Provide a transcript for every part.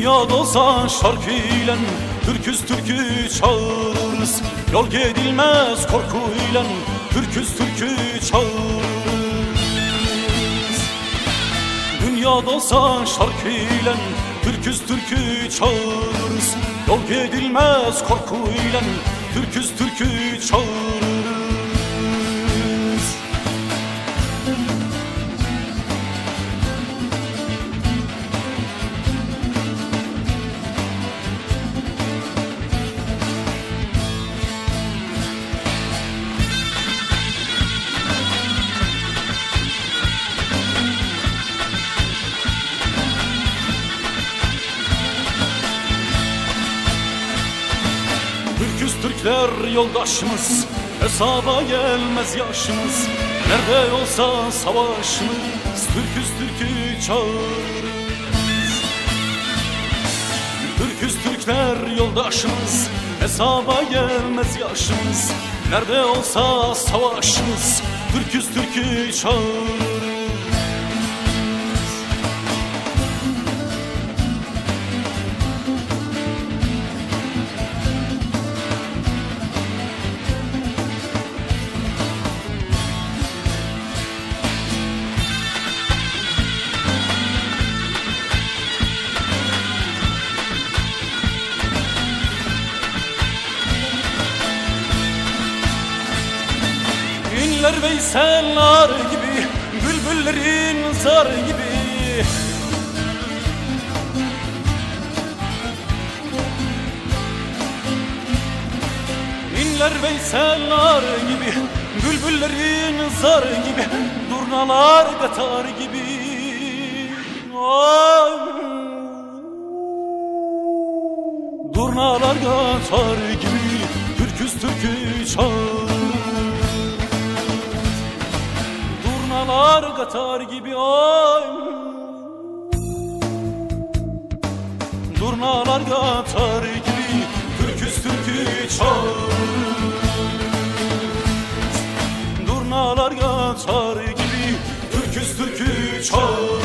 Dünya dolsa şarkıyla Türküz türkü çağırırız. Yol gidilmez korkuyla Türküz türkü çağırırız. Dünya dolsa şarkıyla Türküz türkü çağırırız. Yol gidilmez korkuyla Türküz türkü çağırırız Türkler yoldaşımız Hesaba gelmez yaşımız. Nerede olsa savaşımız Türküz Türkü çağırırız. Türküz Türkler yoldaşımız Hesaba gelmez yaşımız. Nerede olsa savaşımız Türküz Türkü çağırırız İnler Veysel'ler gibi Bülbüllerin zar gibi İnler Veysel'ler gibi Bülbüllerin zar gibi Durnalar katar gibi Ay. Durnalar katar gibi Türküz türkü çağır Durnalar katar gibi ay. Durnalar katar gibi Türküz türkü çağır Durnalar katar gibi Türküz türkü çağır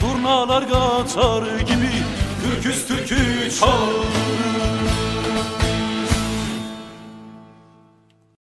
Durnalar katar gibi Türküz türkü çağır